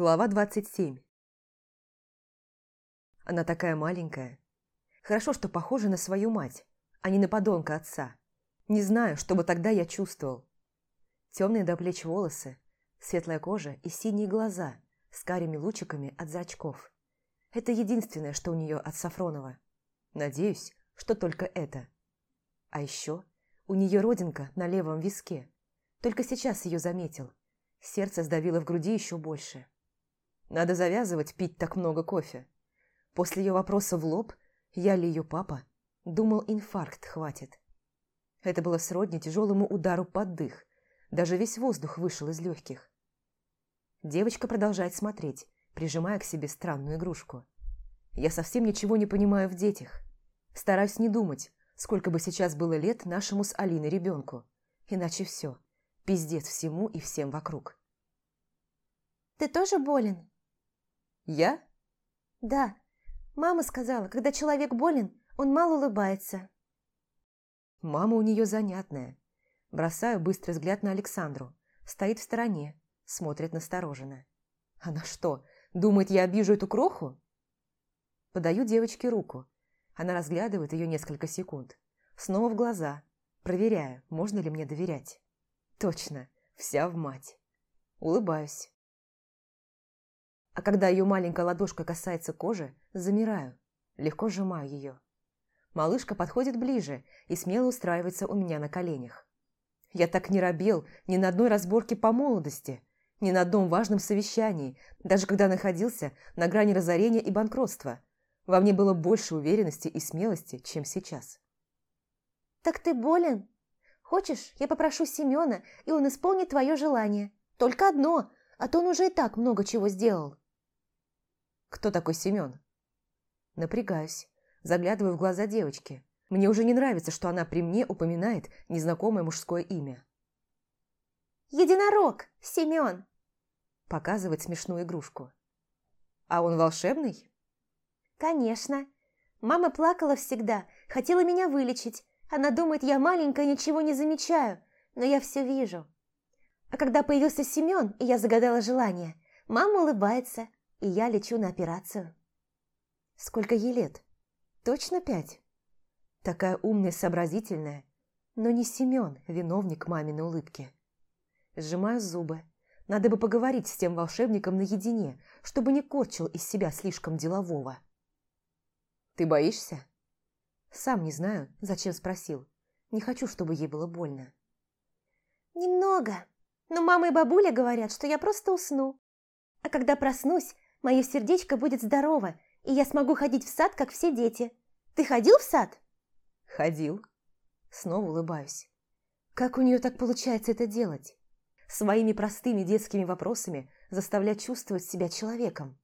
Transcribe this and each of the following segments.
Глава 27 Она такая маленькая. Хорошо, что похожа на свою мать, а не на подонка отца. Не знаю, что бы тогда я чувствовал. Темные до плеч волосы, светлая кожа и синие глаза с карими лучиками от зрачков. Это единственное, что у нее от Сафронова. Надеюсь, что только это. А еще у нее родинка на левом виске. Только сейчас ее заметил. Сердце сдавило в груди еще больше. Надо завязывать пить так много кофе. После ее вопроса в лоб, я ли ее папа, думал, инфаркт хватит. Это было сродни тяжелому удару под дых. Даже весь воздух вышел из легких. Девочка продолжает смотреть, прижимая к себе странную игрушку. Я совсем ничего не понимаю в детях. Стараюсь не думать, сколько бы сейчас было лет нашему с Алиной ребенку. Иначе все. Пиздец всему и всем вокруг. «Ты тоже болен?» «Я?» «Да. Мама сказала, когда человек болен, он мало улыбается». Мама у нее занятная. Бросаю быстрый взгляд на Александру. Стоит в стороне, смотрит настороженно. Она что, думает, я обижу эту кроху? Подаю девочке руку. Она разглядывает ее несколько секунд. Снова в глаза. Проверяю, можно ли мне доверять. Точно, вся в мать. Улыбаюсь. А когда ее маленькая ладошка касается кожи, замираю. Легко сжимаю ее. Малышка подходит ближе и смело устраивается у меня на коленях. Я так не робел ни на одной разборке по молодости, ни на одном важном совещании, даже когда находился на грани разорения и банкротства. Во мне было больше уверенности и смелости, чем сейчас. «Так ты болен? Хочешь, я попрошу Семена, и он исполнит твое желание? Только одно, а то он уже и так много чего сделал». «Кто такой Семен?» Напрягаюсь. Заглядываю в глаза девочки. Мне уже не нравится, что она при мне упоминает незнакомое мужское имя. «Единорог! Семен!» Показывает смешную игрушку. «А он волшебный?» «Конечно. Мама плакала всегда, хотела меня вылечить. Она думает, я маленькая, ничего не замечаю, но я все вижу. А когда появился Семен, и я загадала желание, мама улыбается, и я лечу на операцию». «Сколько ей лет?» Точно пять? Такая умная, сообразительная, но не Семен, виновник маминой улыбки. Сжимаю зубы. Надо бы поговорить с тем волшебником наедине, чтобы не корчил из себя слишком делового. «Ты боишься?» Сам не знаю, зачем спросил. Не хочу, чтобы ей было больно. «Немного. Но мама и бабуля говорят, что я просто усну. А когда проснусь, мое сердечко будет здорово, и я смогу ходить в сад, как все дети. Ты ходил в сад?» «Ходил». Снова улыбаюсь. Как у нее так получается это делать? Своими простыми детскими вопросами заставлять чувствовать себя человеком.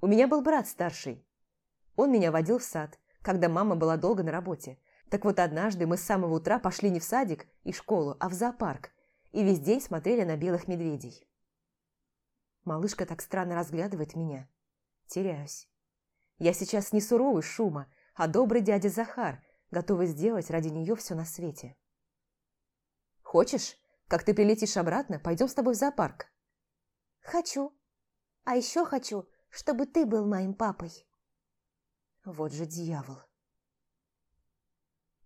У меня был брат старший. Он меня водил в сад, когда мама была долго на работе. Так вот однажды мы с самого утра пошли не в садик и школу, а в зоопарк, и весь день смотрели на белых медведей. Малышка так странно разглядывает меня. Теряюсь. Я сейчас не суровый Шума, а добрый дядя Захар, готовый сделать ради нее все на свете. «Хочешь, как ты прилетишь обратно, пойдем с тобой в зоопарк?» «Хочу. А еще хочу, чтобы ты был моим папой». Вот же дьявол.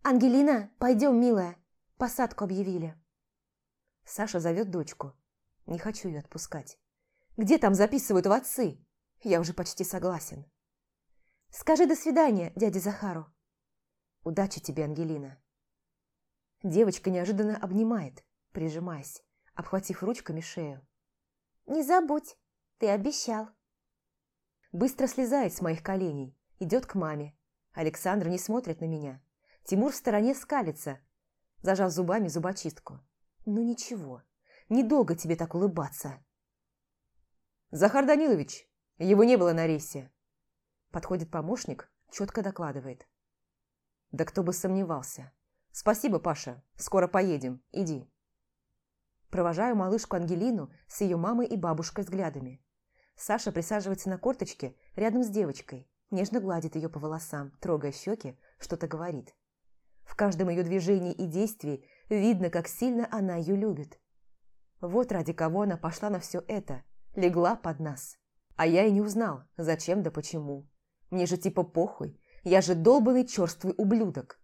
«Ангелина, пойдем, милая. Посадку объявили». Саша зовет дочку. Не хочу ее отпускать. «Где там записывают в отцы?» Я уже почти согласен. Скажи до свидания, дяде Захару. Удачи тебе, Ангелина. Девочка неожиданно обнимает, прижимаясь, обхватив ручками шею. Не забудь, ты обещал. Быстро слезает с моих коленей, идет к маме. Александр не смотрит на меня. Тимур в стороне скалится, зажав зубами зубочистку. Ну ничего, недолго тебе так улыбаться. Захар Данилович, его не было на рейсе. Подходит помощник, четко докладывает. Да кто бы сомневался. Спасибо, Паша, скоро поедем, иди. Провожаю малышку Ангелину с ее мамой и бабушкой взглядами. Саша присаживается на корточке рядом с девочкой, нежно гладит ее по волосам, трогая щеки, что-то говорит. В каждом ее движении и действии видно, как сильно она ее любит. Вот ради кого она пошла на все это, легла под нас. А я и не узнал, зачем да почему. Мне же типа похуй, я же долбанный черствый ублюдок.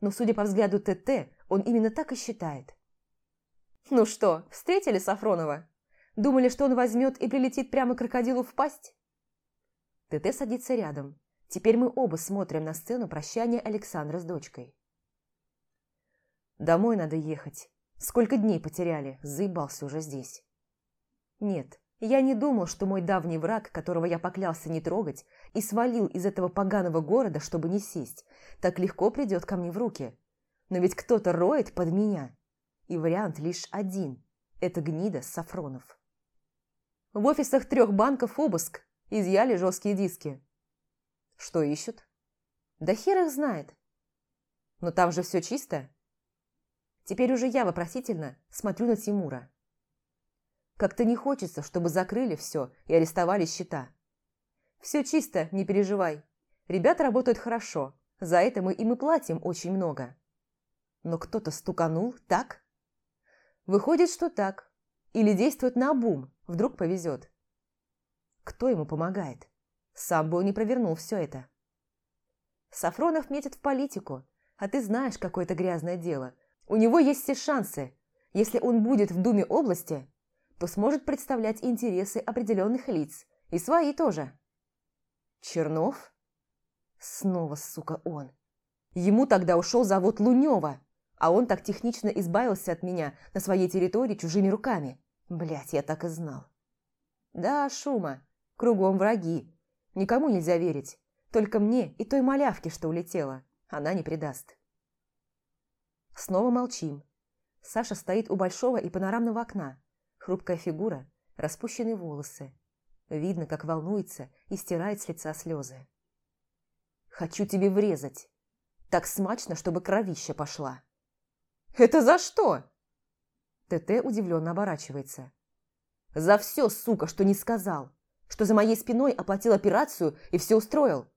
Но судя по взгляду ТТ, он именно так и считает. Ну что, встретили Сафронова? Думали, что он возьмет и прилетит прямо крокодилу в пасть? ТТ садится рядом. Теперь мы оба смотрим на сцену прощания Александра с дочкой. Домой надо ехать. Сколько дней потеряли, заебался уже здесь. Нет, я не думал, что мой давний враг, которого я поклялся не трогать, и свалил из этого поганого города, чтобы не сесть, так легко придет ко мне в руки. Но ведь кто-то роет под меня. И вариант лишь один – это гнида Сафронов. В офисах трех банков обыск, изъяли жесткие диски. Что ищут? Да хер их знает. Но там же все чисто. Теперь уже я вопросительно смотрю на Тимура. Как-то не хочется, чтобы закрыли все и арестовали счета. Все чисто, не переживай. Ребята работают хорошо, за это мы им и платим очень много. Но кто-то стуканул, так? Выходит, что так. Или действует на обум, вдруг повезет. Кто ему помогает? Сам бы он не провернул все это. Сафронов метит в политику, а ты знаешь, какое это грязное дело. У него есть все шансы. Если он будет в Думе области, то сможет представлять интересы определенных лиц. И свои тоже. Чернов? Снова, сука, он. Ему тогда ушел завод Лунева, а он так технично избавился от меня на своей территории чужими руками. Блять, я так и знал. Да, шума. Кругом враги. Никому нельзя верить. Только мне и той малявке, что улетела. Она не предаст. Снова молчим. Саша стоит у большого и панорамного окна. Хрупкая фигура, распущенные волосы. Видно, как волнуется и стирает с лица слезы. «Хочу тебе врезать. Так смачно, чтобы кровища пошла». «Это за что?» ТТ удивленно оборачивается. «За все, сука, что не сказал. Что за моей спиной оплатил операцию и все устроил.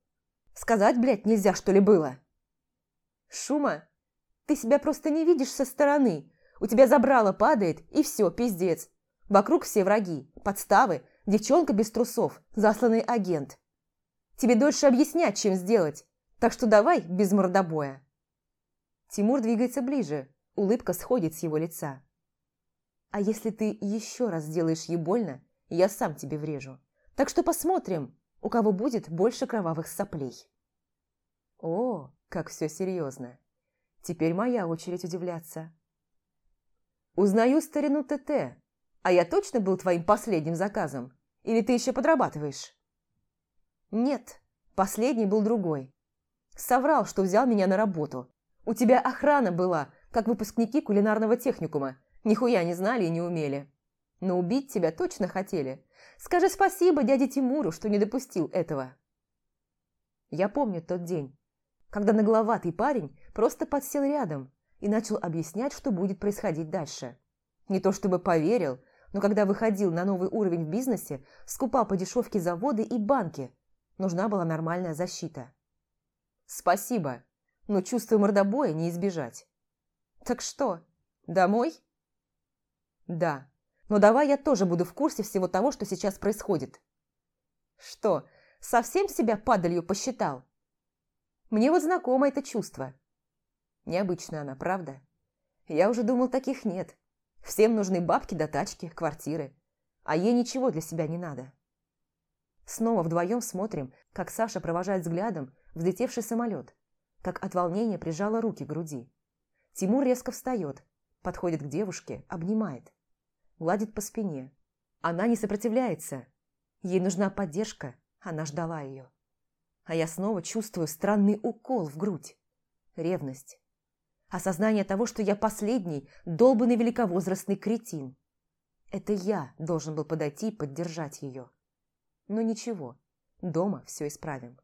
Сказать, блядь, нельзя, что ли, было?» «Шума, ты себя просто не видишь со стороны. У тебя забрало падает, и все, пиздец. Вокруг все враги, подставы, девчонка без трусов, засланный агент. Тебе дольше объяснять, чем сделать, так что давай без мордобоя. Тимур двигается ближе, улыбка сходит с его лица. А если ты еще раз сделаешь ей больно, я сам тебе врежу. Так что посмотрим, у кого будет больше кровавых соплей. О, как все серьезно. Теперь моя очередь удивляться. Узнаю старину ТТ. А я точно был твоим последним заказом? Или ты еще подрабатываешь? Нет, последний был другой. Соврал, что взял меня на работу. У тебя охрана была, как выпускники кулинарного техникума. Нихуя не знали и не умели. Но убить тебя точно хотели. Скажи спасибо дяде Тимуру, что не допустил этого. Я помню тот день когда нагловатый парень просто подсел рядом и начал объяснять, что будет происходить дальше. Не то чтобы поверил, но когда выходил на новый уровень в бизнесе, скупал по дешевке заводы и банки. Нужна была нормальная защита. «Спасибо, но чувство мордобоя не избежать». «Так что, домой?» «Да, но давай я тоже буду в курсе всего того, что сейчас происходит». «Что, совсем себя падалью посчитал?» Мне вот знакомо это чувство. Необычная она, правда? Я уже думал, таких нет. Всем нужны бабки до тачки, квартиры. А ей ничего для себя не надо. Снова вдвоем смотрим, как Саша провожает взглядом взлетевший самолет, как от волнения прижала руки к груди. Тимур резко встает, подходит к девушке, обнимает, гладит по спине. Она не сопротивляется. Ей нужна поддержка, она ждала ее а я снова чувствую странный укол в грудь. Ревность. Осознание того, что я последний, долбанный великовозрастный кретин. Это я должен был подойти и поддержать ее. Но ничего, дома все исправим.